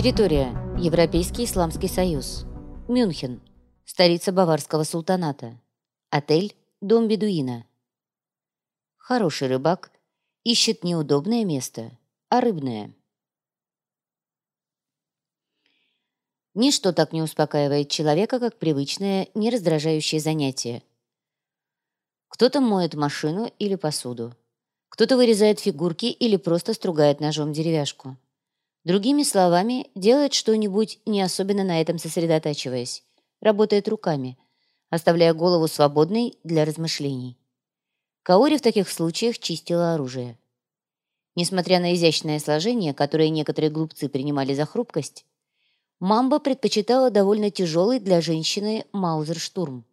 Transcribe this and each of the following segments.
Территория. Европейский Исламский Союз. Мюнхен. Столица Баварского султаната. Отель «Дом бедуина». Хороший рыбак ищет неудобное место, а рыбное. Ничто так не успокаивает человека, как привычное, нераздражающее занятие. Кто-то моет машину или посуду. Кто-то вырезает фигурки или просто стругает ножом деревяшку. Другими словами, делает что-нибудь, не особенно на этом сосредотачиваясь. Работает руками, оставляя голову свободной для размышлений. Каори в таких случаях чистила оружие. Несмотря на изящное сложение, которое некоторые глупцы принимали за хрупкость, Мамба предпочитала довольно тяжелый для женщины Маузер-штурм.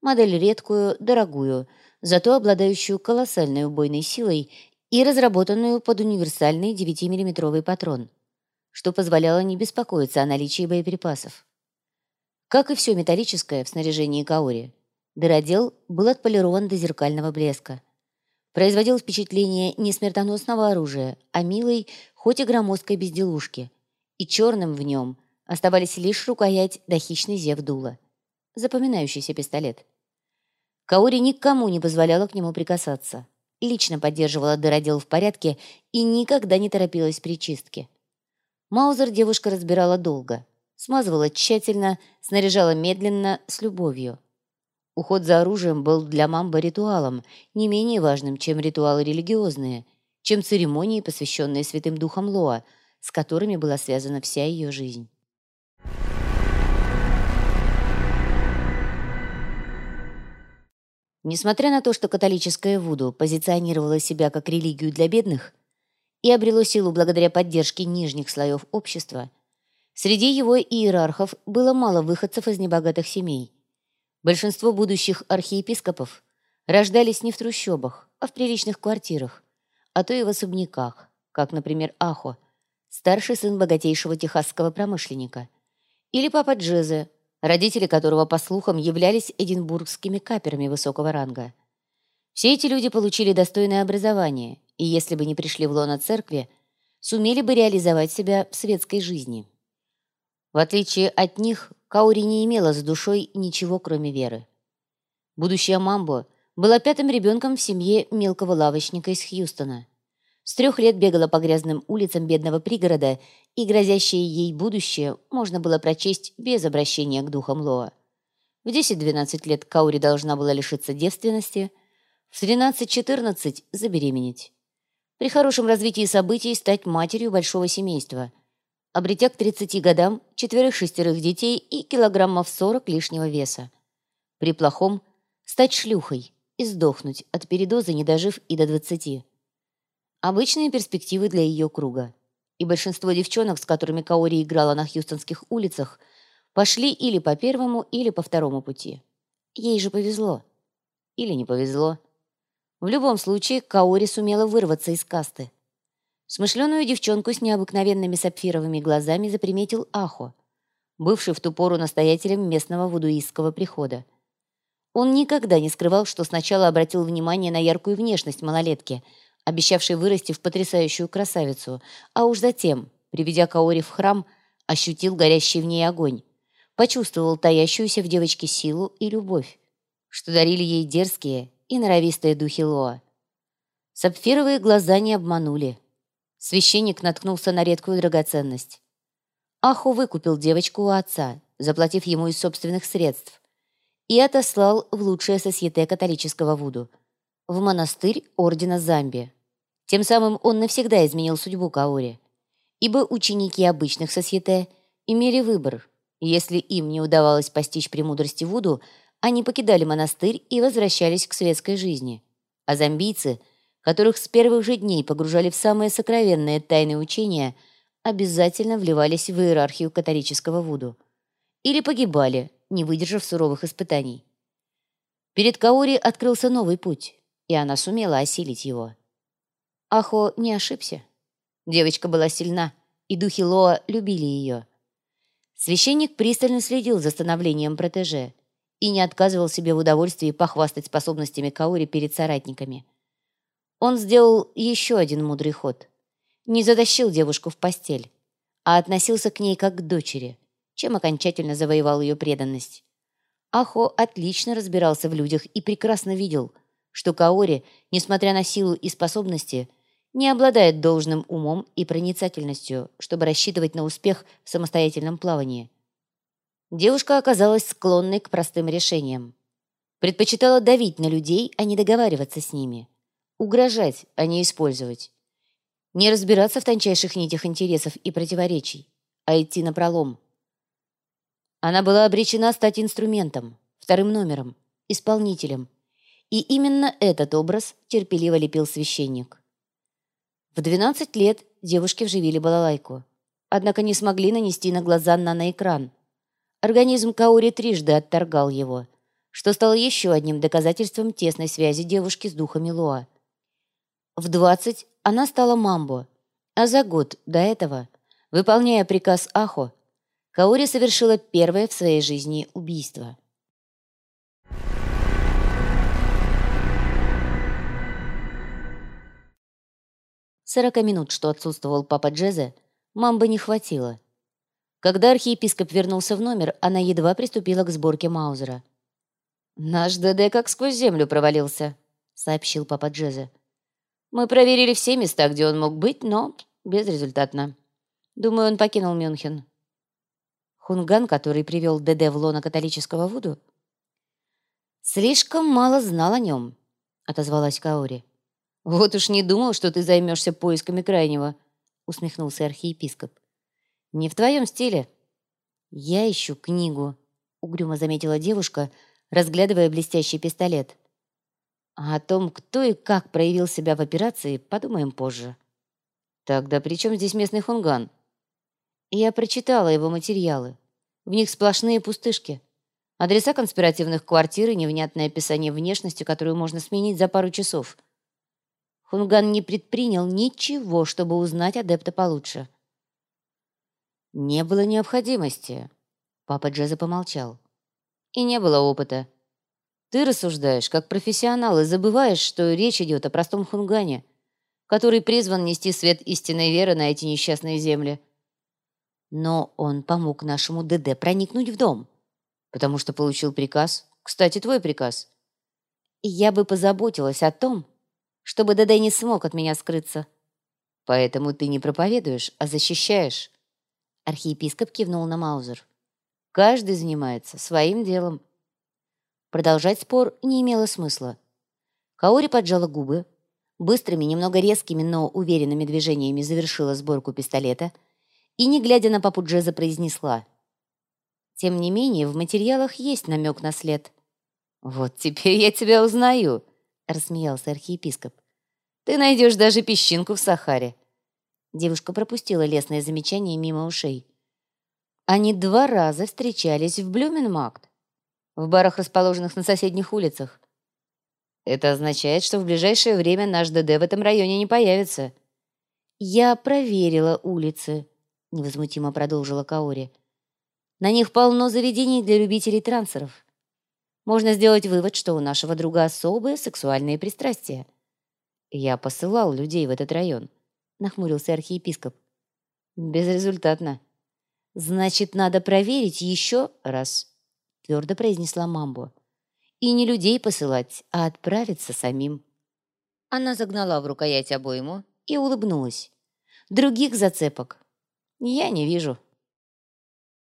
Модель редкую, дорогую, зато обладающую колоссальной убойной силой и разработанную под универсальный 9-миллиметровый патрон, что позволяло не беспокоиться о наличии боеприпасов. Как и все металлическое в снаряжении Каори, дыродел был отполирован до зеркального блеска. Производил впечатление не смертоносного оружия, а милой, хоть и громоздкой безделушки, и черным в нем – Оставались лишь рукоять да хищный зев дула. Запоминающийся пистолет. Каори никому не позволяла к нему прикасаться. Лично поддерживала дыродел в порядке и никогда не торопилась при чистке. Маузер девушка разбирала долго. Смазывала тщательно, снаряжала медленно, с любовью. Уход за оружием был для мамбы ритуалом, не менее важным, чем ритуалы религиозные, чем церемонии, посвященные святым духам Лоа, с которыми была связана вся ее жизнь. Несмотря на то, что католическое Вуду позиционировало себя как религию для бедных и обрело силу благодаря поддержке нижних слоев общества, среди его иерархов было мало выходцев из небогатых семей. Большинство будущих архиепископов рождались не в трущобах, а в приличных квартирах, а то и в особняках, как, например, Ахо, старший сын богатейшего техасского промышленника, или папа Джезе, родители которого, по слухам, являлись эдинбургскими каперами высокого ранга. Все эти люди получили достойное образование, и если бы не пришли в лоно церкви, сумели бы реализовать себя в светской жизни. В отличие от них, Каури не имела за душой ничего, кроме веры. Будущая Мамбо была пятым ребенком в семье мелкого лавочника из Хьюстона. С трех лет бегала по грязным улицам бедного пригорода, и грозящее ей будущее можно было прочесть без обращения к духам Лоа. В 10-12 лет Каури должна была лишиться девственности, в 13-14 забеременеть. При хорошем развитии событий стать матерью большого семейства, обретя к 30 годам четверых-шестерых детей и килограммов 40 лишнего веса. При плохом – стать шлюхой и сдохнуть от передоза, не дожив и до 20. Обычные перспективы для ее круга. И большинство девчонок, с которыми Каори играла на хьюстонских улицах, пошли или по первому, или по второму пути. Ей же повезло. Или не повезло. В любом случае, Каори сумела вырваться из касты. Смышленую девчонку с необыкновенными сапфировыми глазами заприметил Ахо, бывший в ту пору настоятелем местного вудуистского прихода. Он никогда не скрывал, что сначала обратил внимание на яркую внешность малолетки – обещавший вырасти в потрясающую красавицу, а уж затем, приведя Каори в храм, ощутил горящий в ней огонь, почувствовал таящуюся в девочке силу и любовь, что дарили ей дерзкие и норовистые духи Лоа. Сапфировые глаза не обманули. Священник наткнулся на редкую драгоценность. Аху выкупил девочку у отца, заплатив ему из собственных средств, и отослал в лучшее сосьете католического Вуду, в монастырь ордена Замби. Тем самым он навсегда изменил судьбу Каори. Ибо ученики обычных сосьете имели выбор. Если им не удавалось постичь премудрости Вуду, они покидали монастырь и возвращались к светской жизни. А зомбийцы, которых с первых же дней погружали в самые сокровенные тайны учения, обязательно вливались в иерархию католического Вуду. Или погибали, не выдержав суровых испытаний. Перед Каори открылся новый путь, и она сумела осилить его. Ахо не ошибся. Девочка была сильна, и духи Лоа любили ее. Священник пристально следил за становлением протеже и не отказывал себе в удовольствии похвастать способностями Каори перед соратниками. Он сделал еще один мудрый ход. Не затащил девушку в постель, а относился к ней как к дочери, чем окончательно завоевал ее преданность. Ахо отлично разбирался в людях и прекрасно видел, что Каори, несмотря на силу и способности, не обладает должным умом и проницательностью, чтобы рассчитывать на успех в самостоятельном плавании. Девушка оказалась склонной к простым решениям. Предпочитала давить на людей, а не договариваться с ними. Угрожать, а не использовать. Не разбираться в тончайших нитях интересов и противоречий, а идти на пролом. Она была обречена стать инструментом, вторым номером, исполнителем. И именно этот образ терпеливо лепил священник. В 12 лет девушки вживили балалайку. Однако не смогли нанести на глаза наноэкран. Организм Каори трижды отторгал его, что стало еще одним доказательством тесной связи девушки с духами Луа. В 20 она стала мамбо, а за год до этого, выполняя приказ Ахо, Каори совершила первое в своей жизни убийство. Сорока минут, что отсутствовал папа Джезе, мамбы не хватило. Когда архиепископ вернулся в номер, она едва приступила к сборке Маузера. «Наш ДД как сквозь землю провалился», — сообщил папа Джезе. «Мы проверили все места, где он мог быть, но безрезультатно. Думаю, он покинул Мюнхен. Хунган, который привел ДД в лоно католического Вуду? «Слишком мало знал о нем», — отозвалась Каори. «Вот уж не думал, что ты займешься поисками крайнего», — усмехнулся архиепископ. «Не в твоем стиле». «Я ищу книгу», — угрюмо заметила девушка, разглядывая блестящий пистолет. «А о том, кто и как проявил себя в операции, подумаем позже». «Тогда при чем здесь местный хунган?» Я прочитала его материалы. В них сплошные пустышки. Адреса конспиративных квартир и невнятное описание внешности, которую можно сменить за пару часов. Хунган не предпринял ничего, чтобы узнать адепта получше. Не было необходимости. Папа Джеза помолчал. И не было опыта. Ты рассуждаешь, как профессионал, и забываешь, что речь идет о простом хунгане, который призван нести свет истинной веры на эти несчастные земли. Но он помог нашему ДД проникнуть в дом, потому что получил приказ. Кстати, твой приказ. И я бы позаботилась о том, чтобы ДД не смог от меня скрыться. Поэтому ты не проповедуешь, а защищаешь. Архиепископ кивнул на Маузер. Каждый занимается своим делом. Продолжать спор не имело смысла. Каори поджала губы, быстрыми, немного резкими, но уверенными движениями завершила сборку пистолета — и, не глядя на папу Джеза, произнесла. «Тем не менее, в материалах есть намек на след». «Вот теперь я тебя узнаю», — рассмеялся архиепископ. «Ты найдешь даже песчинку в Сахаре». Девушка пропустила лесное замечание мимо ушей. Они два раза встречались в Блюменмакт, в барах, расположенных на соседних улицах. Это означает, что в ближайшее время наш ДД в этом районе не появится. Я проверила улицы. — невозмутимо продолжила Каори. «На них полно заведений для любителей трансеров. Можно сделать вывод, что у нашего друга особые сексуальные пристрастия». «Я посылал людей в этот район», — нахмурился архиепископ. «Безрезультатно». «Значит, надо проверить еще раз», — твердо произнесла Мамбо. «И не людей посылать, а отправиться самим». Она загнала в рукоять обойму и улыбнулась. «Других зацепок «Я не вижу»,